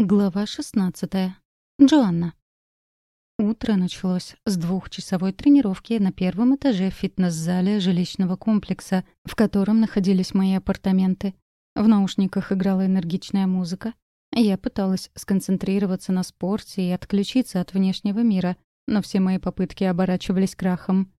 Глава 16. Джоанна. Утро началось с двухчасовой тренировки на первом этаже фитнес-зале жилищного комплекса, в котором находились мои апартаменты. В наушниках играла энергичная музыка. Я пыталась сконцентрироваться на спорте и отключиться от внешнего мира, но все мои попытки оборачивались крахом.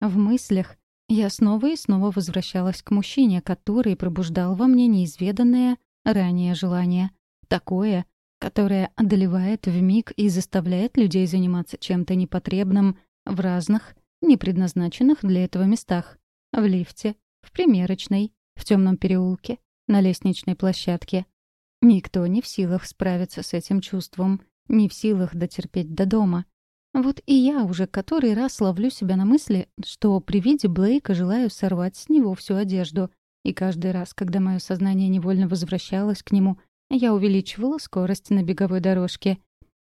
В мыслях я снова и снова возвращалась к мужчине, который пробуждал во мне неизведанное ранее желание. Такое, которая одолевает в миг и заставляет людей заниматься чем-то непотребным в разных, не предназначенных для этого местах. В лифте, в примерочной, в темном переулке, на лестничной площадке. Никто не в силах справиться с этим чувством, не в силах дотерпеть до дома. Вот и я уже который раз ловлю себя на мысли, что при виде Блейка желаю сорвать с него всю одежду. И каждый раз, когда мое сознание невольно возвращалось к нему, я увеличивала скорость на беговой дорожке.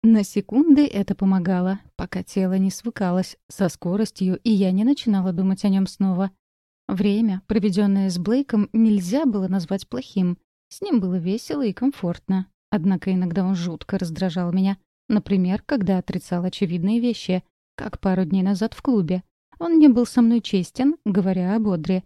На секунды это помогало, пока тело не свыкалось со скоростью, и я не начинала думать о нем снова. Время, проведенное с Блейком, нельзя было назвать плохим. С ним было весело и комфортно. Однако иногда он жутко раздражал меня. Например, когда отрицал очевидные вещи, как пару дней назад в клубе. Он не был со мной честен, говоря об Одре.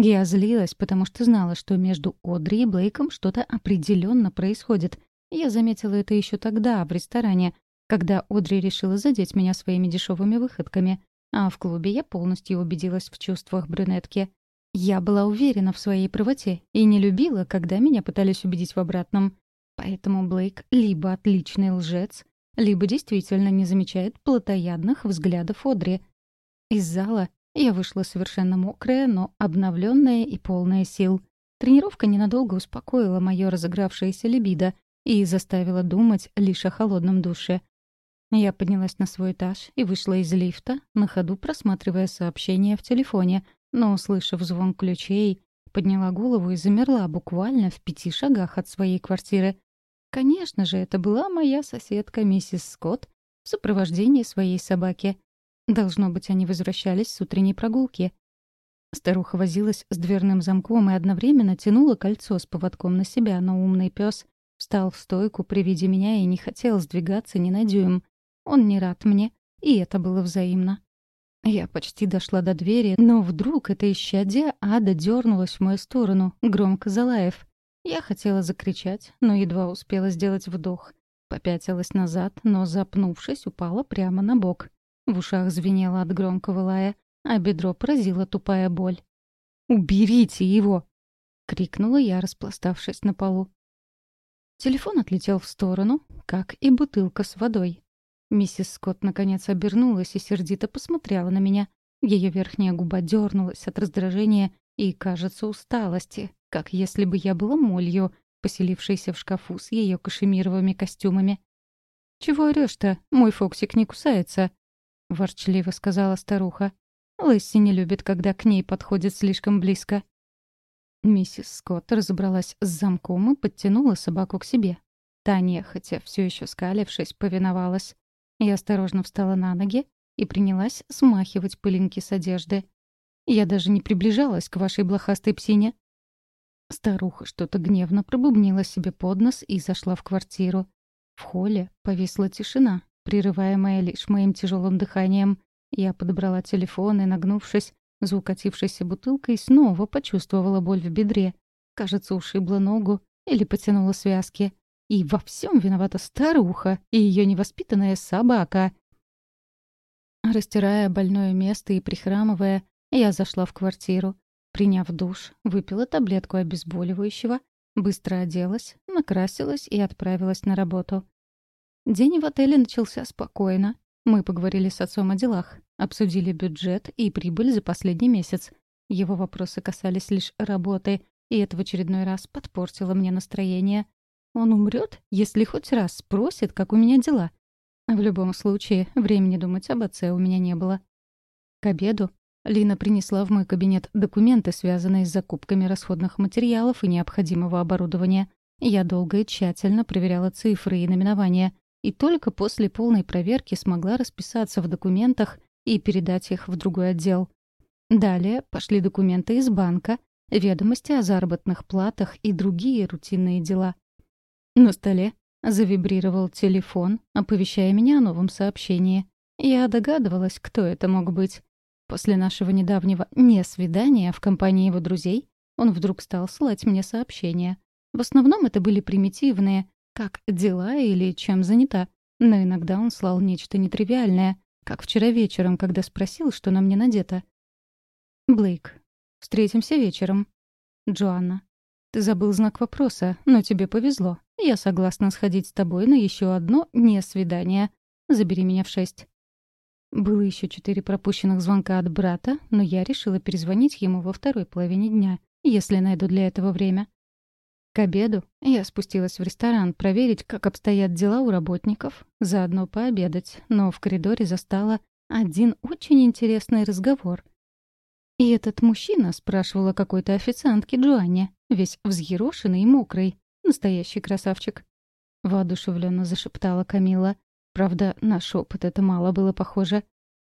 Я злилась, потому что знала, что между Одри и Блейком что-то определенно происходит. Я заметила это еще тогда, в ресторане, когда Одри решила задеть меня своими дешевыми выходками. А в клубе я полностью убедилась в чувствах брюнетки. Я была уверена в своей правоте и не любила, когда меня пытались убедить в обратном. Поэтому Блейк либо отличный лжец, либо действительно не замечает плотоядных взглядов Одри. Из зала я вышла совершенно мокрая, но обновленная и полная сил. Тренировка ненадолго успокоила мое разыгравшееся либидо и заставила думать лишь о холодном душе. Я поднялась на свой этаж и вышла из лифта, на ходу просматривая сообщения в телефоне, но, услышав звон ключей, подняла голову и замерла буквально в пяти шагах от своей квартиры. Конечно же, это была моя соседка миссис Скотт в сопровождении своей собаки. Должно быть, они возвращались с утренней прогулки. Старуха возилась с дверным замком и одновременно тянула кольцо с поводком на себя, но умный пес встал в стойку при виде меня и не хотел сдвигаться ни на дюйм. Он не рад мне, и это было взаимно. Я почти дошла до двери, но вдруг это исчадие ада дернулось в мою сторону, громко залаев. Я хотела закричать, но едва успела сделать вдох. Попятилась назад, но, запнувшись, упала прямо на бок. В ушах звенело от громкого лая, а бедро поразила тупая боль. «Уберите его!» — крикнула я, распластавшись на полу. Телефон отлетел в сторону, как и бутылка с водой. Миссис Скотт наконец обернулась и сердито посмотрела на меня. Ее верхняя губа дернулась от раздражения и, кажется, усталости, как если бы я была молью, поселившейся в шкафу с ее кашемировыми костюмами. «Чего орешь-то? Мой Фоксик не кусается», — ворчливо сказала старуха. «Лесси не любит, когда к ней подходит слишком близко». Миссис Скотт разобралась с замком и подтянула собаку к себе. Таня, хотя все еще скалившись, повиновалась. Я осторожно встала на ноги и принялась смахивать пылинки с одежды. Я даже не приближалась к вашей блохастой псине. Старуха что-то гневно пробубнила себе под нос и зашла в квартиру. В холле повисла тишина, прерываемая лишь моим тяжелым дыханием. Я подобрала телефон и, нагнувшись за укатившейся бутылкой, снова почувствовала боль в бедре. Кажется, ушибла ногу или потянула связки. И во всем виновата старуха и ее невоспитанная собака. Растирая больное место и прихрамывая, я зашла в квартиру. Приняв душ, выпила таблетку обезболивающего, быстро оделась, накрасилась и отправилась на работу. День в отеле начался спокойно. Мы поговорили с отцом о делах, обсудили бюджет и прибыль за последний месяц. Его вопросы касались лишь работы, и это в очередной раз подпортило мне настроение. Он умрет, если хоть раз спросит, как у меня дела. В любом случае, времени думать об отце у меня не было. К обеду Лина принесла в мой кабинет документы, связанные с закупками расходных материалов и необходимого оборудования. Я долго и тщательно проверяла цифры и наименования — и только после полной проверки смогла расписаться в документах и передать их в другой отдел. Далее пошли документы из банка, ведомости о заработных платах и другие рутинные дела. На столе Завибрировал телефон, оповещая меня о новом сообщении. Я догадывалась, кто это мог быть. После нашего недавнего «не-свидания» в компании его друзей он вдруг стал слать мне сообщения. В основном это были примитивные, как «дела» или «чем занята», но иногда он слал нечто нетривиальное, как вчера вечером, когда спросил, что на мне надето. «Блейк, встретимся вечером». «Джоанна, ты забыл знак вопроса, но тебе повезло. Я согласна сходить с тобой на еще одно не-свидание. Забери меня в шесть». Было еще четыре пропущенных звонка от брата, но я решила перезвонить ему во второй половине дня, если найду для этого время. К обеду я спустилась в ресторан проверить, как обстоят дела у работников, заодно пообедать, но в коридоре застала один очень интересный разговор. И этот мужчина спрашивал о какой-то официантке Джоанне, весь взъерошенный и мокрый. Настоящий красавчик. Воодушевленно зашептала Камила. Правда, на шепот это мало было похоже.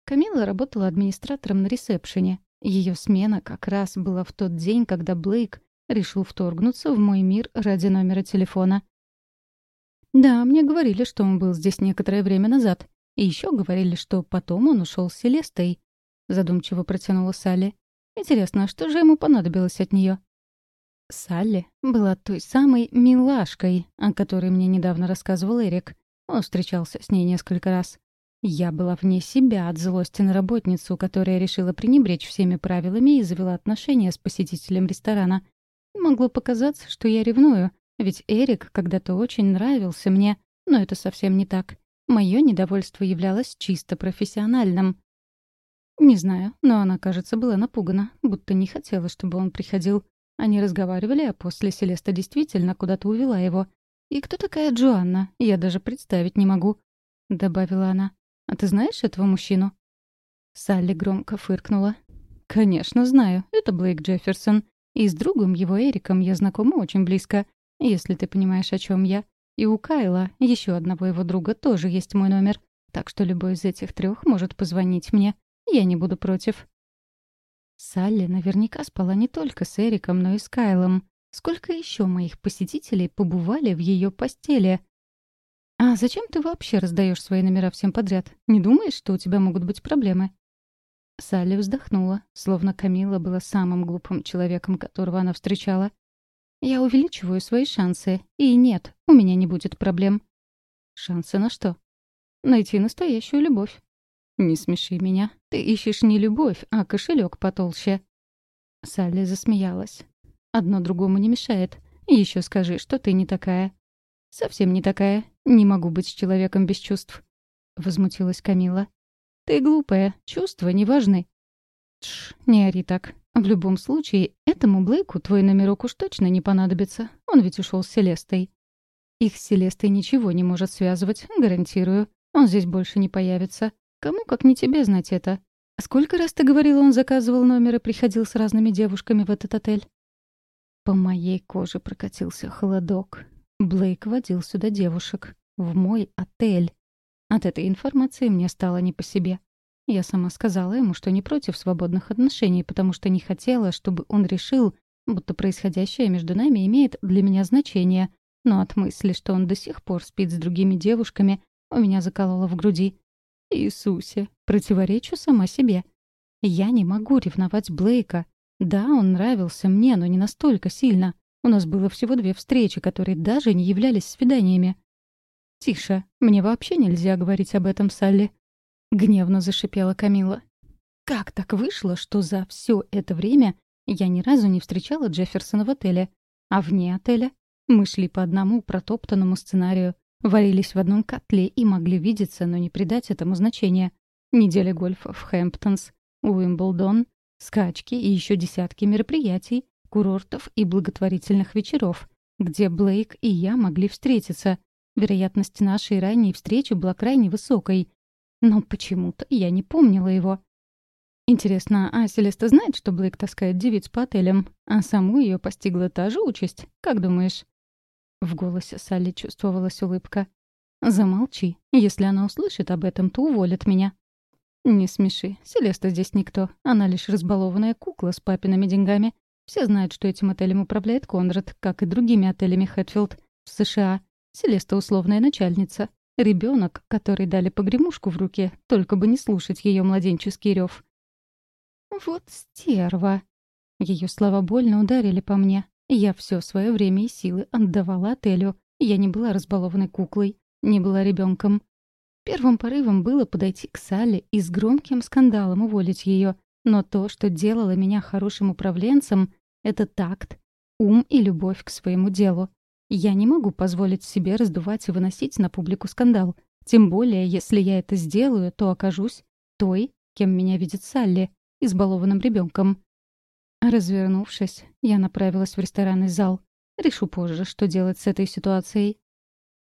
Камила работала администратором на ресепшене. Ее смена как раз была в тот день, когда Блейк решил вторгнуться в мой мир ради номера телефона. Да, мне говорили, что он был здесь некоторое время назад. И еще говорили, что потом он ушел с Селестой. Задумчиво протянула Салли. Интересно, что же ему понадобилось от нее? Салли была той самой милашкой, о которой мне недавно рассказывал Эрик. Он встречался с ней несколько раз. Я была вне себя от злости на работницу, которая решила пренебречь всеми правилами и завела отношения с посетителем ресторана. Могло показаться, что я ревную, ведь Эрик когда-то очень нравился мне, но это совсем не так. Мое недовольство являлось чисто профессиональным. Не знаю, но она, кажется, была напугана, будто не хотела, чтобы он приходил. Они разговаривали, а после Селеста действительно куда-то увела его — «И кто такая Джоанна? Я даже представить не могу», — добавила она. «А ты знаешь этого мужчину?» Салли громко фыркнула. «Конечно знаю. Это Блейк Джефферсон. И с другом его Эриком я знакома очень близко, если ты понимаешь, о чем я. И у Кайла, еще одного его друга, тоже есть мой номер. Так что любой из этих трех может позвонить мне. Я не буду против». Салли наверняка спала не только с Эриком, но и с Кайлом. Сколько еще моих посетителей побывали в ее постели? А зачем ты вообще раздаешь свои номера всем подряд? Не думаешь, что у тебя могут быть проблемы? Салли вздохнула, словно Камила была самым глупым человеком, которого она встречала. Я увеличиваю свои шансы, и нет, у меня не будет проблем. Шансы на что? Найти настоящую любовь. Не смеши меня. Ты ищешь не любовь, а кошелек потолще. Салли засмеялась. Одно другому не мешает. Еще скажи, что ты не такая». «Совсем не такая. Не могу быть с человеком без чувств», — возмутилась Камила. «Ты глупая. Чувства не важны». «Тш, не ори так. В любом случае, этому Блейку твой номерок уж точно не понадобится. Он ведь ушел с Селестой». «Их с Селестой ничего не может связывать, гарантирую. Он здесь больше не появится. Кому, как не тебе, знать это?» «Сколько раз ты говорила, он заказывал номер и приходил с разными девушками в этот отель?» По моей коже прокатился холодок. Блейк водил сюда девушек. В мой отель. От этой информации мне стало не по себе. Я сама сказала ему, что не против свободных отношений, потому что не хотела, чтобы он решил, будто происходящее между нами имеет для меня значение. Но от мысли, что он до сих пор спит с другими девушками, у меня закололо в груди. Иисусе, противоречу сама себе. Я не могу ревновать Блейка. Да, он нравился мне, но не настолько сильно. У нас было всего две встречи, которые даже не являлись свиданиями. «Тише, мне вообще нельзя говорить об этом, Салли», — гневно зашипела Камила. «Как так вышло, что за все это время я ни разу не встречала Джефферсона в отеле, а вне отеля мы шли по одному протоптанному сценарию, варились в одном котле и могли видеться, но не придать этому значения. Неделя гольфа в Хэмптонс, Уимблдон, скачки и еще десятки мероприятий, курортов и благотворительных вечеров, где Блейк и я могли встретиться. Вероятность нашей ранней встречи была крайне высокой. Но почему-то я не помнила его. Интересно, а Селеста знает, что Блейк таскает девиц по отелям, а саму ее постигла та же участь? Как думаешь? В голосе Салли чувствовалась улыбка. «Замолчи. Если она услышит об этом, то уволит меня». «Не смеши. Селеста здесь никто. Она лишь разбалованная кукла с папиными деньгами. Все знают, что этим отелем управляет Конрад, как и другими отелями Хэтфилд в США. Селеста условная начальница. Ребенок, который дали погремушку в руки, только бы не слушать ее младенческий рев. «Вот стерва!» Ее слова больно ударили по мне. Я все свое время и силы отдавала отелю. Я не была разбалованной куклой, не была ребенком. Первым порывом было подойти к Сале и с громким скандалом уволить ее. Но то, что делало меня хорошим управленцем, — это такт, ум и любовь к своему делу. Я не могу позволить себе раздувать и выносить на публику скандал. Тем более, если я это сделаю, то окажусь той, кем меня видит Салли, избалованным ребенком. Развернувшись, я направилась в ресторанный зал. Решу позже, что делать с этой ситуацией.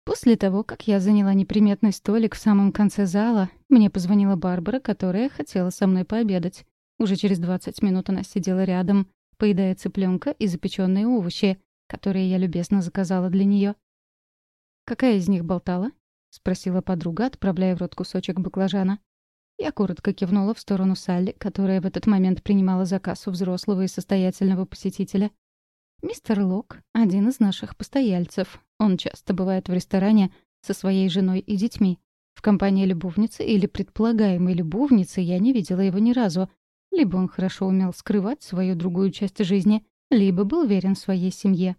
После того, как я заняла неприметный столик в самом конце зала, мне позвонила Барбара, которая хотела со мной пообедать. Уже через 20 минут она сидела рядом, поедая цыпленка и запеченные овощи, которые я любезно заказала для нее. «Какая из них болтала?» — спросила подруга, отправляя в рот кусочек баклажана. Я коротко кивнула в сторону Салли, которая в этот момент принимала заказ у взрослого и состоятельного посетителя. Мистер Лок — один из наших постояльцев. Он часто бывает в ресторане со своей женой и детьми. В компании любовницы или предполагаемой любовницы я не видела его ни разу. Либо он хорошо умел скрывать свою другую часть жизни, либо был верен своей семье.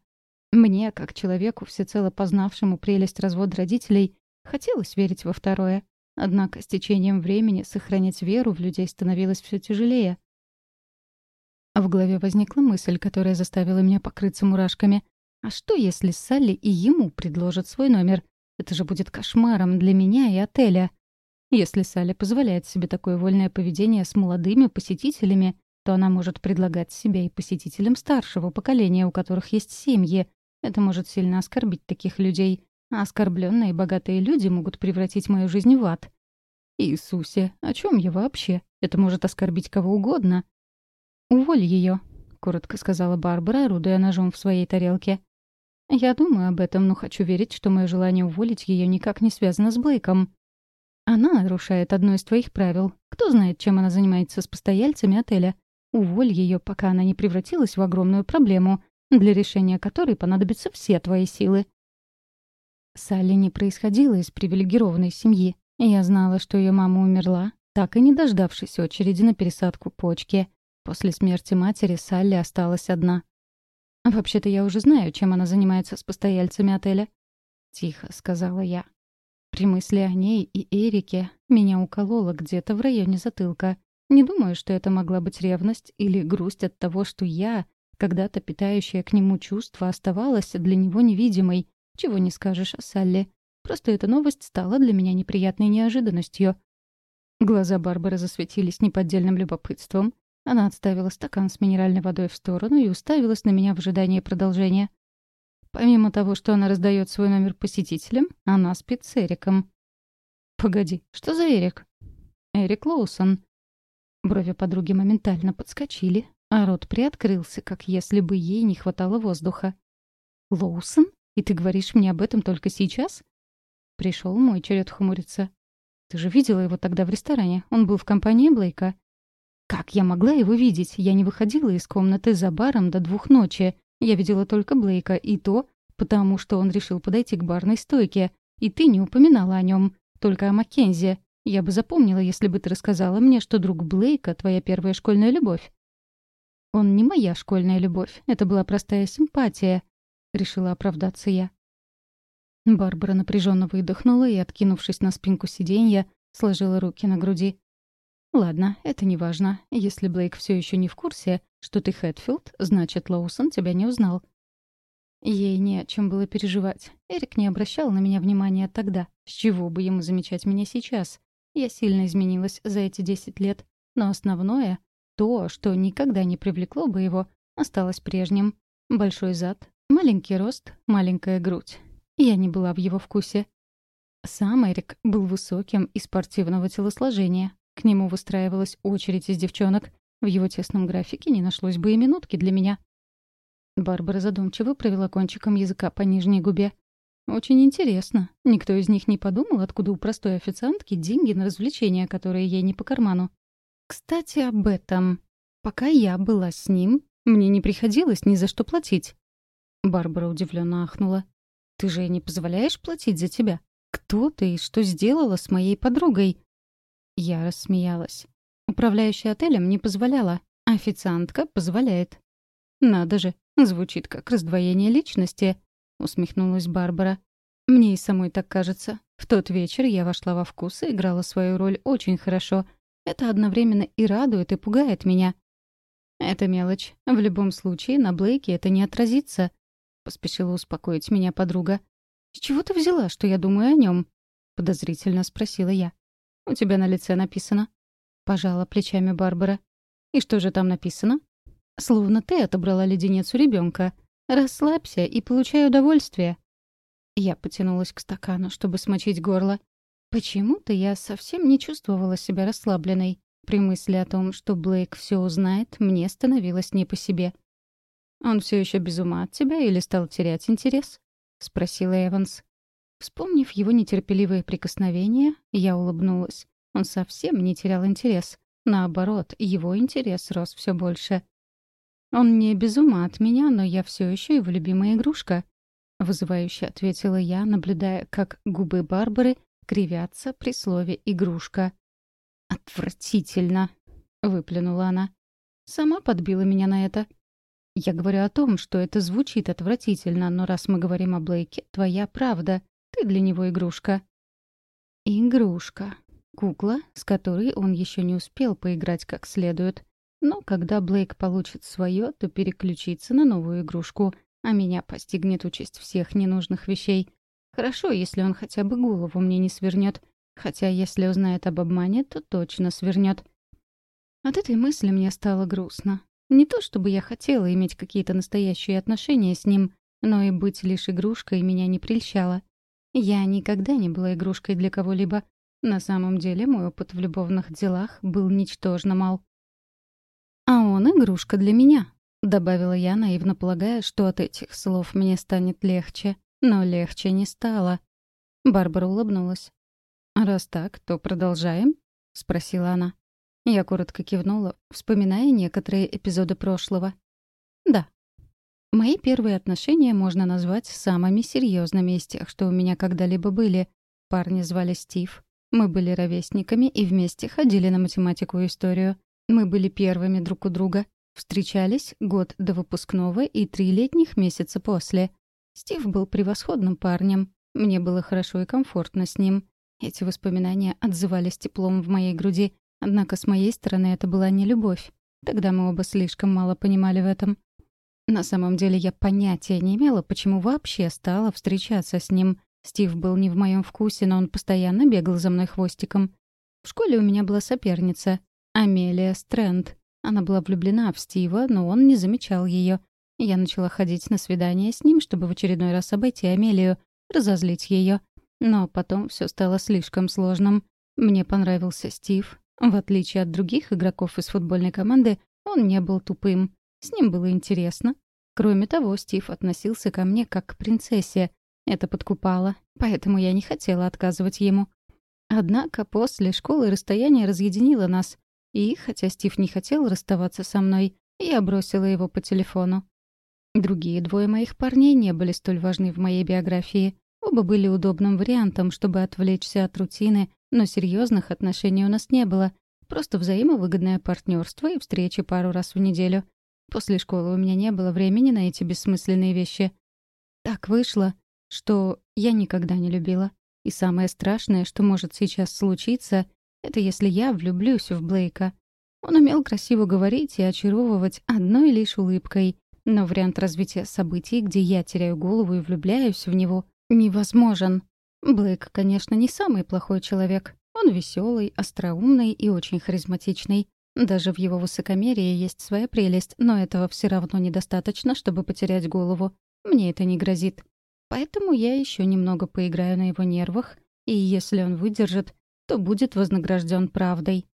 Мне, как человеку, всецело познавшему прелесть развода родителей, хотелось верить во второе. Однако с течением времени сохранять веру в людей становилось все тяжелее. В голове возникла мысль, которая заставила меня покрыться мурашками. А что, если Салли и ему предложат свой номер? Это же будет кошмаром для меня и отеля. Если Салли позволяет себе такое вольное поведение с молодыми посетителями, то она может предлагать себя и посетителям старшего поколения, у которых есть семьи. Это может сильно оскорбить таких людей. А оскорбленные богатые люди могут превратить мою жизнь в ад. Иисусе, о чем я вообще? Это может оскорбить кого угодно. «Уволь ее», — коротко сказала Барбара, орудуя ножом в своей тарелке. «Я думаю об этом, но хочу верить, что мое желание уволить ее никак не связано с Блейком. Она нарушает одно из твоих правил. Кто знает, чем она занимается с постояльцами отеля. Уволь ее, пока она не превратилась в огромную проблему, для решения которой понадобятся все твои силы. Салли не происходила из привилегированной семьи. Я знала, что ее мама умерла, так и не дождавшись очереди на пересадку почки. После смерти матери Салли осталась одна. «Вообще-то я уже знаю, чем она занимается с постояльцами отеля», — тихо сказала я. При мысли о ней и Эрике меня укололо где-то в районе затылка. Не думаю, что это могла быть ревность или грусть от того, что я, когда-то питающая к нему чувства, оставалась для него невидимой. Чего не скажешь о Салли. Просто эта новость стала для меня неприятной неожиданностью. Глаза Барбары засветились неподдельным любопытством. Она отставила стакан с минеральной водой в сторону и уставилась на меня в ожидании продолжения. Помимо того, что она раздает свой номер посетителям, она спит с Эриком. «Погоди, что за Эрик?» «Эрик Лоусон», Брови подруги моментально подскочили, а рот приоткрылся, как если бы ей не хватало воздуха. «Лоусон? И ты говоришь мне об этом только сейчас?» Пришел мой черед хмуриться. «Ты же видела его тогда в ресторане. Он был в компании Блейка». «Как я могла его видеть? Я не выходила из комнаты за баром до двух ночи. Я видела только Блейка, и то, потому что он решил подойти к барной стойке. И ты не упоминала о нем, только о Маккенzie. Я бы запомнила, если бы ты рассказала мне, что друг Блейка — твоя первая школьная любовь. Он не моя школьная любовь. Это была простая симпатия. Решила оправдаться я. Барбара напряженно выдохнула и, откинувшись на спинку сиденья, сложила руки на груди. «Ладно, это не важно. Если Блейк все еще не в курсе, что ты Хэтфилд, значит, Лоусон тебя не узнал». Ей не о чем было переживать. Эрик не обращал на меня внимания тогда. С чего бы ему замечать меня сейчас? Я сильно изменилась за эти 10 лет, но основное, то, что никогда не привлекло бы его, осталось прежним. Большой зад, маленький рост, маленькая грудь. Я не была в его вкусе. Сам Эрик был высоким и спортивного телосложения. К нему выстраивалась очередь из девчонок. В его тесном графике не нашлось бы и минутки для меня. Барбара задумчиво провела кончиком языка по нижней губе. Очень интересно. Никто из них не подумал, откуда у простой официантки деньги на развлечения, которые ей не по карману. Кстати, об этом. Пока я была с ним, мне не приходилось ни за что платить. Барбара удивленно ахнула. Ты же не позволяешь платить за тебя? Кто ты и что сделала с моей подругой?» Я рассмеялась. Управляющая отелем не позволяла, официантка позволяет. «Надо же, звучит как раздвоение личности», — усмехнулась Барбара. «Мне и самой так кажется. В тот вечер я вошла во вкус и играла свою роль очень хорошо. Это одновременно и радует, и пугает меня. «Это мелочь. В любом случае, на Блейке это не отразится», — поспешила успокоить меня подруга. «С чего ты взяла, что я думаю о нем? подозрительно спросила я. «У тебя на лице написано». Пожала плечами Барбара. «И что же там написано?» «Словно ты отобрала леденец у ребенка. Расслабься и получай удовольствие». Я потянулась к стакану, чтобы смочить горло. Почему-то я совсем не чувствовала себя расслабленной. При мысли о том, что Блейк все узнает, мне становилось не по себе. «Он все еще без ума от тебя или стал терять интерес?» — спросила Эванс. Вспомнив его нетерпеливые прикосновения, я улыбнулась. Он совсем не терял интерес. Наоборот, его интерес рос все больше. «Он не без ума от меня, но я все еще его любимая игрушка», — вызывающе ответила я, наблюдая, как губы Барбары кривятся при слове «игрушка». «Отвратительно!» — выплюнула она. «Сама подбила меня на это». «Я говорю о том, что это звучит отвратительно, но раз мы говорим о Блейке, твоя правда. Ты для него игрушка». «Игрушка. Кукла, с которой он еще не успел поиграть как следует. Но когда Блейк получит свое, то переключится на новую игрушку, а меня постигнет участь всех ненужных вещей. Хорошо, если он хотя бы голову мне не свернет, Хотя, если узнает об обмане, то точно свернет. От этой мысли мне стало грустно. Не то чтобы я хотела иметь какие-то настоящие отношения с ним, но и быть лишь игрушкой меня не прельщало. Я никогда не была игрушкой для кого-либо. На самом деле мой опыт в любовных делах был ничтожно мал. «А он игрушка для меня», — добавила я, наивно полагая, что от этих слов мне станет легче. Но легче не стало. Барбара улыбнулась. «Раз так, то продолжаем?» — спросила она. Я коротко кивнула, вспоминая некоторые эпизоды прошлого. «Да». Мои первые отношения можно назвать самыми серьезными из тех, что у меня когда-либо были. Парни звали Стив. Мы были ровесниками и вместе ходили на математику и историю. Мы были первыми друг у друга. Встречались год до выпускного и три летних месяца после. Стив был превосходным парнем. Мне было хорошо и комфортно с ним. Эти воспоминания отзывались теплом в моей груди, однако с моей стороны это была не любовь. Тогда мы оба слишком мало понимали в этом. На самом деле я понятия не имела, почему вообще стала встречаться с ним. Стив был не в моем вкусе, но он постоянно бегал за мной хвостиком. В школе у меня была соперница — Амелия Стрэнд. Она была влюблена в Стива, но он не замечал ее. Я начала ходить на свидания с ним, чтобы в очередной раз обойти Амелию, разозлить ее. Но потом все стало слишком сложным. Мне понравился Стив. В отличие от других игроков из футбольной команды, он не был тупым. С ним было интересно. Кроме того, Стив относился ко мне как к принцессе. Это подкупало, поэтому я не хотела отказывать ему. Однако после школы расстояние разъединило нас. И, хотя Стив не хотел расставаться со мной, я бросила его по телефону. Другие двое моих парней не были столь важны в моей биографии. Оба были удобным вариантом, чтобы отвлечься от рутины, но серьезных отношений у нас не было. Просто взаимовыгодное партнерство и встречи пару раз в неделю. После школы у меня не было времени на эти бессмысленные вещи. Так вышло, что я никогда не любила. И самое страшное, что может сейчас случиться, это если я влюблюсь в Блейка. Он умел красиво говорить и очаровывать одной лишь улыбкой, но вариант развития событий, где я теряю голову и влюбляюсь в него, невозможен. Блейк, конечно, не самый плохой человек. Он веселый, остроумный и очень харизматичный. Даже в его высокомерии есть своя прелесть, но этого все равно недостаточно, чтобы потерять голову. Мне это не грозит. Поэтому я еще немного поиграю на его нервах, и если он выдержит, то будет вознагражден правдой.